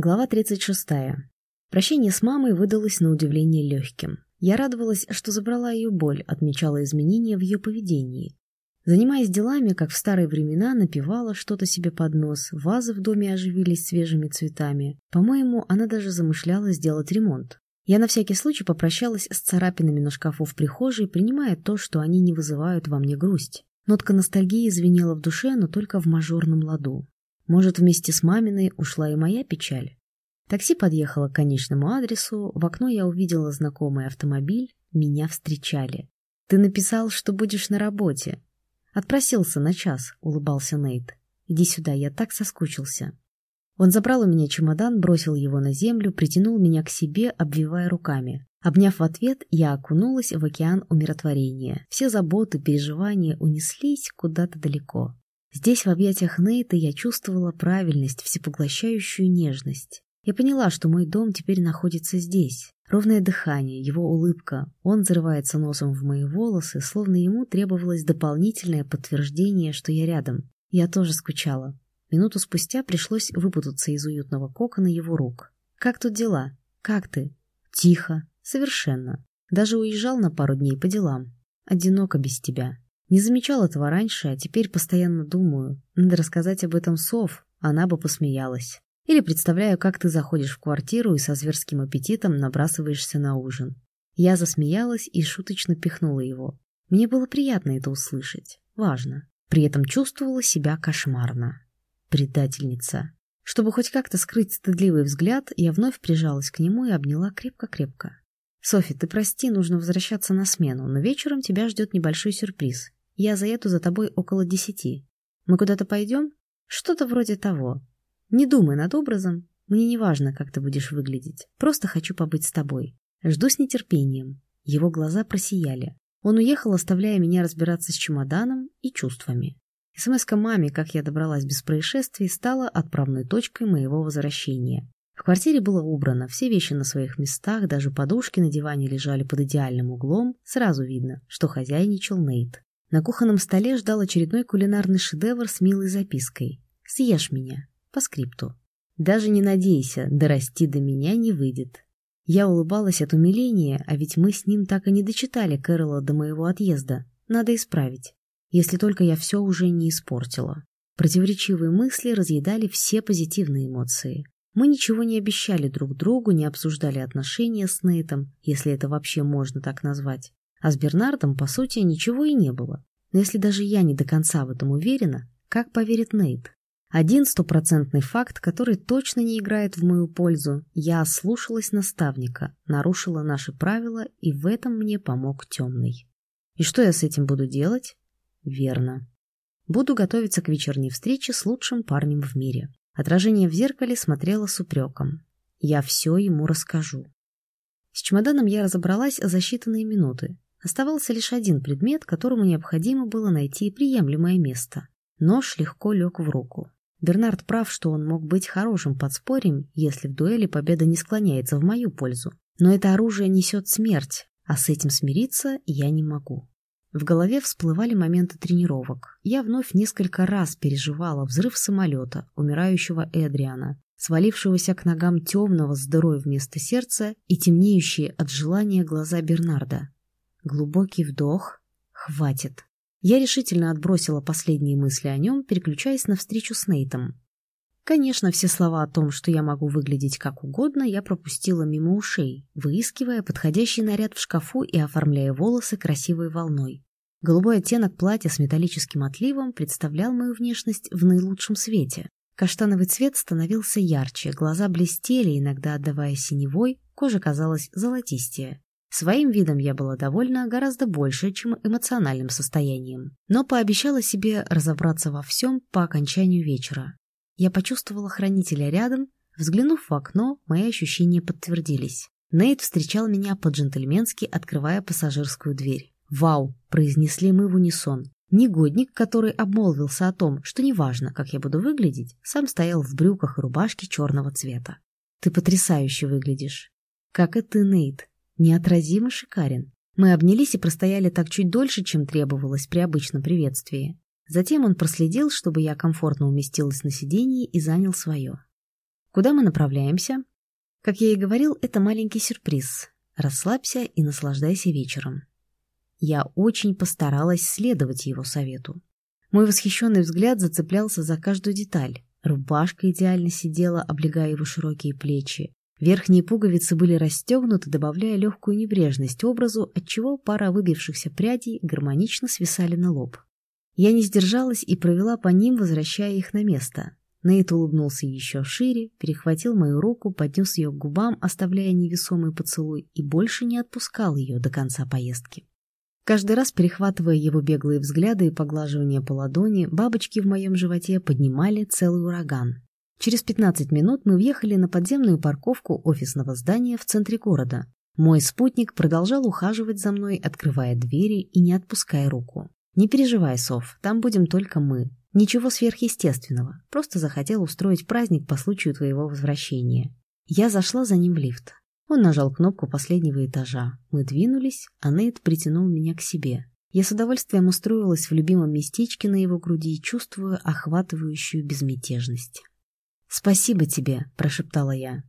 Глава 36. Прощение с мамой выдалось на удивление легким. Я радовалась, что забрала ее боль, отмечала изменения в ее поведении. Занимаясь делами, как в старые времена, напевала что-то себе под нос, вазы в доме оживились свежими цветами. По-моему, она даже замышляла сделать ремонт. Я на всякий случай попрощалась с царапинами на шкафу в прихожей, принимая то, что они не вызывают во мне грусть. Нотка ностальгии звенела в душе, но только в мажорном ладу. Может, вместе с маминой ушла и моя печаль? Такси подъехало к конечному адресу, в окно я увидела знакомый автомобиль, меня встречали. «Ты написал, что будешь на работе». «Отпросился на час», — улыбался Нейт. «Иди сюда, я так соскучился». Он забрал у меня чемодан, бросил его на землю, притянул меня к себе, обвивая руками. Обняв в ответ, я окунулась в океан умиротворения. Все заботы, переживания унеслись куда-то далеко. Здесь, в объятиях Нейта, я чувствовала правильность, всепоглощающую нежность. Я поняла, что мой дом теперь находится здесь. Ровное дыхание, его улыбка. Он зарывается носом в мои волосы, словно ему требовалось дополнительное подтверждение, что я рядом. Я тоже скучала. Минуту спустя пришлось выпутаться из уютного кокона его рук. «Как тут дела? Как ты?» «Тихо. Совершенно. Даже уезжал на пару дней по делам. Одиноко без тебя. Не замечал этого раньше, а теперь постоянно думаю. Надо рассказать об этом Сов, она бы посмеялась. Или представляю, как ты заходишь в квартиру и со зверским аппетитом набрасываешься на ужин. Я засмеялась и шуточно пихнула его. Мне было приятно это услышать. Важно. При этом чувствовала себя кошмарно. Предательница. Чтобы хоть как-то скрыть стыдливый взгляд, я вновь прижалась к нему и обняла крепко-крепко. «Софи, ты прости, нужно возвращаться на смену, но вечером тебя ждет небольшой сюрприз. Я заеду за тобой около десяти. Мы куда-то пойдем? Что-то вроде того. Не думай над образом. Мне не важно, как ты будешь выглядеть. Просто хочу побыть с тобой. Жду с нетерпением. Его глаза просияли. Он уехал, оставляя меня разбираться с чемоданом и чувствами. СМС-ка маме, как я добралась без происшествий, стала отправной точкой моего возвращения. В квартире было убрано, все вещи на своих местах, даже подушки на диване лежали под идеальным углом. Сразу видно, что хозяйничал Нейт. На кухонном столе ждал очередной кулинарный шедевр с милой запиской. «Съешь меня. По скрипту. Даже не надейся, дорасти до меня не выйдет». Я улыбалась от умиления, а ведь мы с ним так и не дочитали Кэрола до моего отъезда. Надо исправить. Если только я все уже не испортила. Противоречивые мысли разъедали все позитивные эмоции. Мы ничего не обещали друг другу, не обсуждали отношения с Нейтом, если это вообще можно так назвать. А с Бернардом, по сути, ничего и не было. Но если даже я не до конца в этом уверена, как поверит Нейт? Один стопроцентный факт, который точно не играет в мою пользу. Я ослушалась наставника, нарушила наши правила, и в этом мне помог темный. И что я с этим буду делать? Верно. Буду готовиться к вечерней встрече с лучшим парнем в мире. Отражение в зеркале смотрело с упреком. Я все ему расскажу. С чемоданом я разобралась за считанные минуты. Оставался лишь один предмет, которому необходимо было найти приемлемое место. Нож легко лег в руку. Бернард прав, что он мог быть хорошим подспорьем, если в дуэли победа не склоняется в мою пользу. Но это оружие несет смерть, а с этим смириться я не могу. В голове всплывали моменты тренировок. Я вновь несколько раз переживала взрыв самолета, умирающего Эдриана, свалившегося к ногам темного дырой вместо сердца и темнеющие от желания глаза Бернарда. Глубокий вдох. Хватит. Я решительно отбросила последние мысли о нем, переключаясь на встречу с Нейтом. Конечно, все слова о том, что я могу выглядеть как угодно, я пропустила мимо ушей, выискивая подходящий наряд в шкафу и оформляя волосы красивой волной. Голубой оттенок платья с металлическим отливом представлял мою внешность в наилучшем свете. Каштановый цвет становился ярче, глаза блестели, иногда отдавая синевой, кожа казалась золотистее. Своим видом я была довольна гораздо больше, чем эмоциональным состоянием, но пообещала себе разобраться во всем по окончанию вечера. Я почувствовала хранителя рядом, взглянув в окно, мои ощущения подтвердились. Нейт встречал меня по-джентльменски, открывая пассажирскую дверь. «Вау!» – произнесли мы в унисон. Негодник, который обмолвился о том, что неважно, как я буду выглядеть, сам стоял в брюках и рубашке черного цвета. «Ты потрясающе выглядишь!» «Как и ты, Нейт!» Неотразимо шикарен. Мы обнялись и простояли так чуть дольше, чем требовалось при обычном приветствии. Затем он проследил, чтобы я комфортно уместилась на сиденье и занял свое. Куда мы направляемся? Как я и говорил, это маленький сюрприз. Расслабься и наслаждайся вечером. Я очень постаралась следовать его совету. Мой восхищенный взгляд зацеплялся за каждую деталь. Рубашка идеально сидела, облегая его широкие плечи. Верхние пуговицы были расстегнуты, добавляя легкую небрежность образу, отчего пара выбившихся прядей гармонично свисали на лоб. Я не сдержалась и провела по ним, возвращая их на место. Нейт улыбнулся еще шире, перехватил мою руку, поднес ее к губам, оставляя невесомый поцелуй, и больше не отпускал ее до конца поездки. Каждый раз, перехватывая его беглые взгляды и поглаживание по ладони, бабочки в моем животе поднимали целый ураган. Через 15 минут мы въехали на подземную парковку офисного здания в центре города. Мой спутник продолжал ухаживать за мной, открывая двери и не отпуская руку. «Не переживай, Сов, там будем только мы. Ничего сверхъестественного. Просто захотел устроить праздник по случаю твоего возвращения». Я зашла за ним в лифт. Он нажал кнопку последнего этажа. Мы двинулись, а Нейт притянул меня к себе. Я с удовольствием устроилась в любимом местечке на его груди, чувствуя охватывающую безмятежность. «Спасибо тебе», — прошептала я.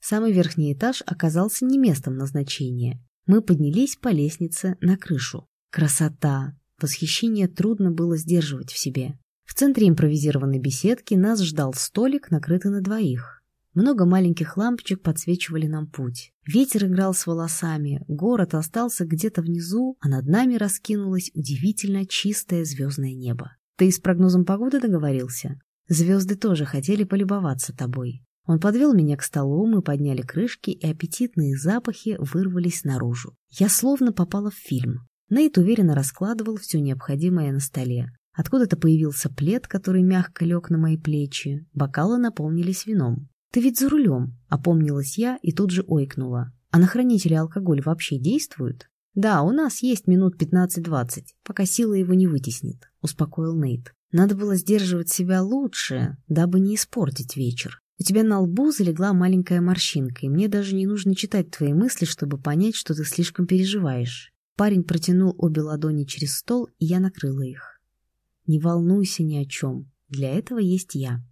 Самый верхний этаж оказался не местом назначения. Мы поднялись по лестнице на крышу. Красота! Восхищение трудно было сдерживать в себе. В центре импровизированной беседки нас ждал столик, накрытый на двоих. Много маленьких лампочек подсвечивали нам путь. Ветер играл с волосами, город остался где-то внизу, а над нами раскинулось удивительно чистое звездное небо. Ты с прогнозом погоды договорился? Звезды тоже хотели полюбоваться тобой. Он подвел меня к столу, мы подняли крышки, и аппетитные запахи вырвались наружу. Я словно попала в фильм. Нейт уверенно раскладывал все необходимое на столе. Откуда-то появился плед, который мягко лег на мои плечи. Бокалы наполнились вином. «Ты ведь за рулем», — опомнилась я и тут же ойкнула. «А на хранителе алкоголь вообще действует?» «Да, у нас есть минут 15-20, пока сила его не вытеснит», — успокоил Нейт. «Надо было сдерживать себя лучше, дабы не испортить вечер. У тебя на лбу залегла маленькая морщинка, и мне даже не нужно читать твои мысли, чтобы понять, что ты слишком переживаешь». Парень протянул обе ладони через стол, и я накрыла их. «Не волнуйся ни о чем. Для этого есть я».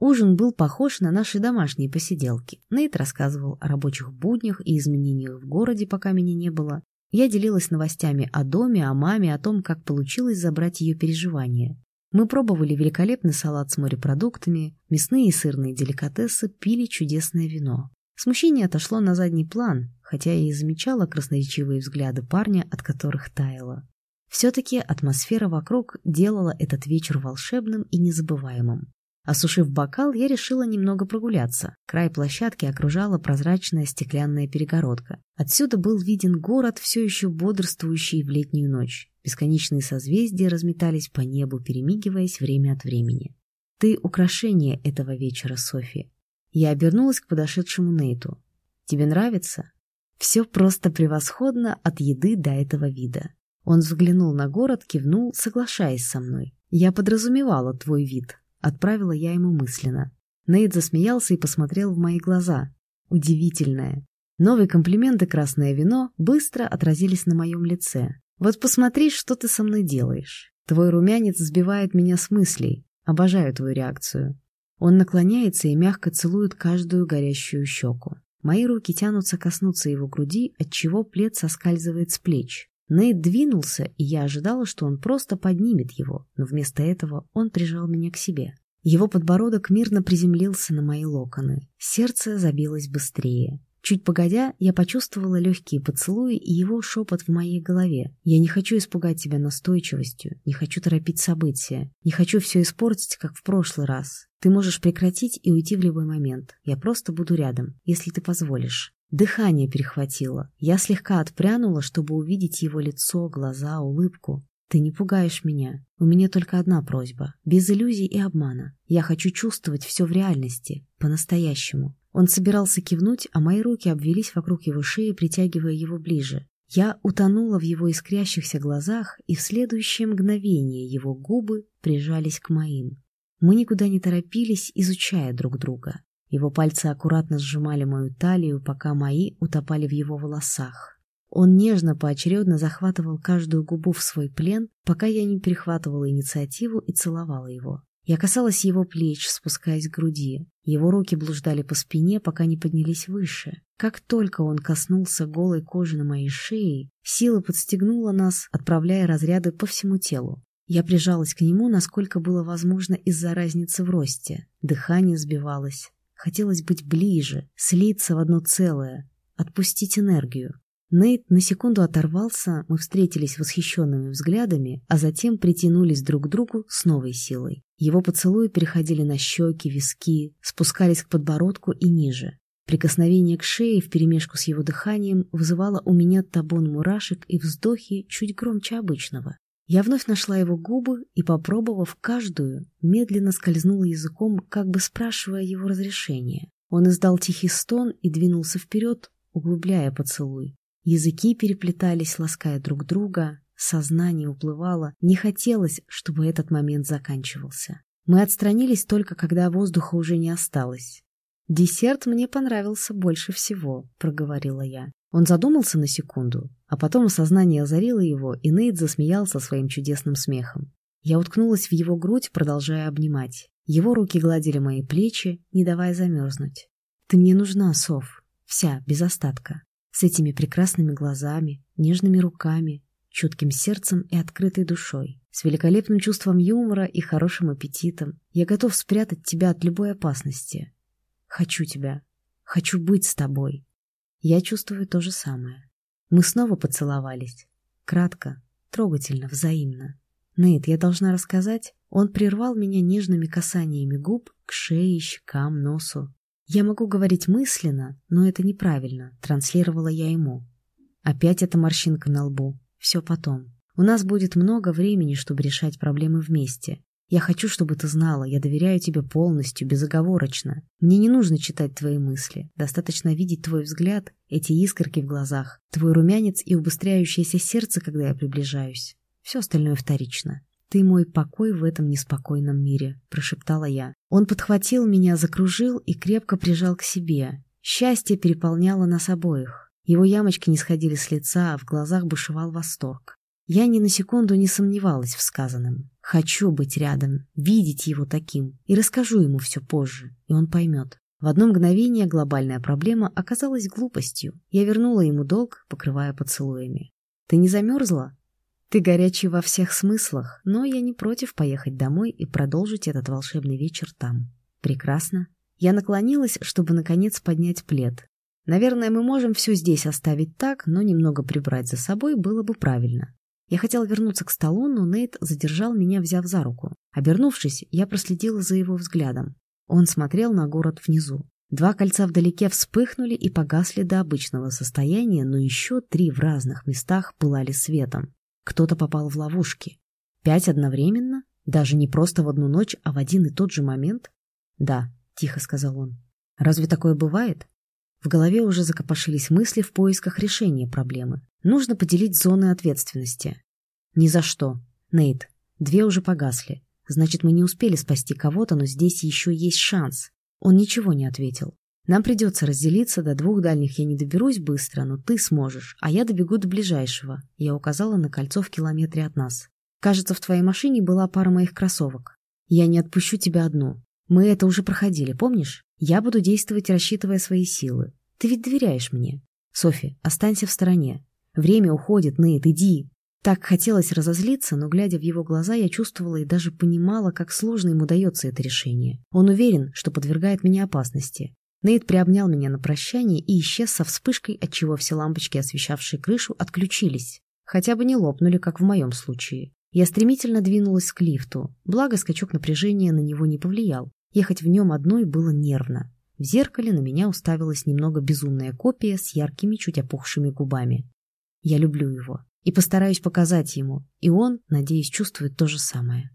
Ужин был похож на наши домашние посиделки. Нейт рассказывал о рабочих буднях и изменениях в городе, пока меня не было. Я делилась новостями о доме, о маме, о том, как получилось забрать ее переживания. Мы пробовали великолепный салат с морепродуктами, мясные и сырные деликатесы, пили чудесное вино. Смущение отошло на задний план, хотя я и замечала красноречивые взгляды парня, от которых таяло. Все-таки атмосфера вокруг делала этот вечер волшебным и незабываемым. Осушив бокал, я решила немного прогуляться. Край площадки окружала прозрачная стеклянная перегородка. Отсюда был виден город, все еще бодрствующий в летнюю ночь. Бесконечные созвездия разметались по небу, перемигиваясь время от времени. «Ты — украшение этого вечера, Софи». Я обернулась к подошедшему Нейту. «Тебе нравится?» «Все просто превосходно от еды до этого вида». Он взглянул на город, кивнул, соглашаясь со мной. «Я подразумевала твой вид», Отправила я ему мысленно. Нейт засмеялся и посмотрел в мои глаза. Удивительное. Новые комплименты «красное вино» быстро отразились на моем лице. «Вот посмотри, что ты со мной делаешь. Твой румянец сбивает меня с мыслей. Обожаю твою реакцию». Он наклоняется и мягко целует каждую горящую щеку. Мои руки тянутся коснуться его груди, отчего плед соскальзывает с плеч. Нейт двинулся, и я ожидала, что он просто поднимет его, но вместо этого он прижал меня к себе. Его подбородок мирно приземлился на мои локоны. Сердце забилось быстрее. Чуть погодя, я почувствовала легкие поцелуи и его шепот в моей голове. «Я не хочу испугать тебя настойчивостью, не хочу торопить события, не хочу все испортить, как в прошлый раз. Ты можешь прекратить и уйти в любой момент. Я просто буду рядом, если ты позволишь». Дыхание перехватило. Я слегка отпрянула, чтобы увидеть его лицо, глаза, улыбку. «Ты не пугаешь меня. У меня только одна просьба. Без иллюзий и обмана. Я хочу чувствовать все в реальности. По-настоящему». Он собирался кивнуть, а мои руки обвелись вокруг его шеи, притягивая его ближе. Я утонула в его искрящихся глазах, и в следующее мгновение его губы прижались к моим. Мы никуда не торопились, изучая друг друга. Его пальцы аккуратно сжимали мою талию, пока мои утопали в его волосах. Он нежно поочередно захватывал каждую губу в свой плен, пока я не перехватывала инициативу и целовала его. Я касалась его плеч, спускаясь к груди. Его руки блуждали по спине, пока не поднялись выше. Как только он коснулся голой кожи на моей шее, сила подстегнула нас, отправляя разряды по всему телу. Я прижалась к нему, насколько было возможно из-за разницы в росте. Дыхание сбивалось. Хотелось быть ближе, слиться в одно целое, отпустить энергию. Нейт на секунду оторвался, мы встретились восхищенными взглядами, а затем притянулись друг к другу с новой силой. Его поцелуи переходили на щеки, виски, спускались к подбородку и ниже. Прикосновение к шее вперемешку с его дыханием вызывало у меня табун мурашек и вздохи чуть громче обычного. Я вновь нашла его губы и, попробовав каждую, медленно скользнула языком, как бы спрашивая его разрешения. Он издал тихий стон и двинулся вперед, углубляя поцелуй. Языки переплетались, лаская друг друга, сознание уплывало, не хотелось, чтобы этот момент заканчивался. Мы отстранились только, когда воздуха уже не осталось. «Десерт мне понравился больше всего», — проговорила я. Он задумался на секунду, а потом осознание озарило его, и Нейт засмеялся своим чудесным смехом. Я уткнулась в его грудь, продолжая обнимать. Его руки гладили мои плечи, не давая замерзнуть. «Ты мне нужна, Сов. Вся, без остатка. С этими прекрасными глазами, нежными руками, чутким сердцем и открытой душой. С великолепным чувством юмора и хорошим аппетитом. Я готов спрятать тебя от любой опасности. Хочу тебя. Хочу быть с тобой. Я чувствую то же самое. Мы снова поцеловались. Кратко, трогательно, взаимно. Нейт, я должна рассказать, он прервал меня нежными касаниями губ к шее, щекам, носу. Я могу говорить мысленно, но это неправильно, транслировала я ему. Опять эта морщинка на лбу. Все потом. У нас будет много времени, чтобы решать проблемы вместе. Я хочу, чтобы ты знала, я доверяю тебе полностью, безоговорочно. Мне не нужно читать твои мысли. Достаточно видеть твой взгляд, эти искорки в глазах, твой румянец и убыстряющееся сердце, когда я приближаюсь. Все остальное вторично. «Ты мой покой в этом неспокойном мире», — прошептала я. Он подхватил меня, закружил и крепко прижал к себе. Счастье переполняло нас обоих. Его ямочки не сходили с лица, а в глазах бушевал восторг. Я ни на секунду не сомневалась в сказанном. Хочу быть рядом, видеть его таким, и расскажу ему все позже, и он поймет. В одно мгновение глобальная проблема оказалась глупостью. Я вернула ему долг, покрывая поцелуями. «Ты не замерзла?» «Ты горячий во всех смыслах, но я не против поехать домой и продолжить этот волшебный вечер там». «Прекрасно». Я наклонилась, чтобы, наконец, поднять плед. Наверное, мы можем все здесь оставить так, но немного прибрать за собой было бы правильно. Я хотела вернуться к столу, но Нейт задержал меня, взяв за руку. Обернувшись, я проследила за его взглядом. Он смотрел на город внизу. Два кольца вдалеке вспыхнули и погасли до обычного состояния, но еще три в разных местах пылали светом. Кто-то попал в ловушки. Пять одновременно? Даже не просто в одну ночь, а в один и тот же момент? Да, тихо сказал он. Разве такое бывает? В голове уже закопошились мысли в поисках решения проблемы. Нужно поделить зоны ответственности. Ни за что. Нейт, две уже погасли. Значит, мы не успели спасти кого-то, но здесь еще есть шанс. Он ничего не ответил. Нам придется разделиться, до двух дальних я не доберусь быстро, но ты сможешь, а я добегу до ближайшего. Я указала на кольцо в километре от нас. Кажется, в твоей машине была пара моих кроссовок. Я не отпущу тебя одну. Мы это уже проходили, помнишь? Я буду действовать, рассчитывая свои силы. Ты ведь доверяешь мне. Софи, останься в стороне. Время уходит, Нейт, иди. Так хотелось разозлиться, но, глядя в его глаза, я чувствовала и даже понимала, как сложно ему дается это решение. Он уверен, что подвергает меня опасности. Нейт приобнял меня на прощание и исчез со вспышкой, отчего все лампочки, освещавшие крышу, отключились. Хотя бы не лопнули, как в моем случае. Я стремительно двинулась к лифту, благо скачок напряжения на него не повлиял. Ехать в нем одной было нервно. В зеркале на меня уставилась немного безумная копия с яркими, чуть опухшими губами. Я люблю его и постараюсь показать ему, и он, надеюсь, чувствует то же самое.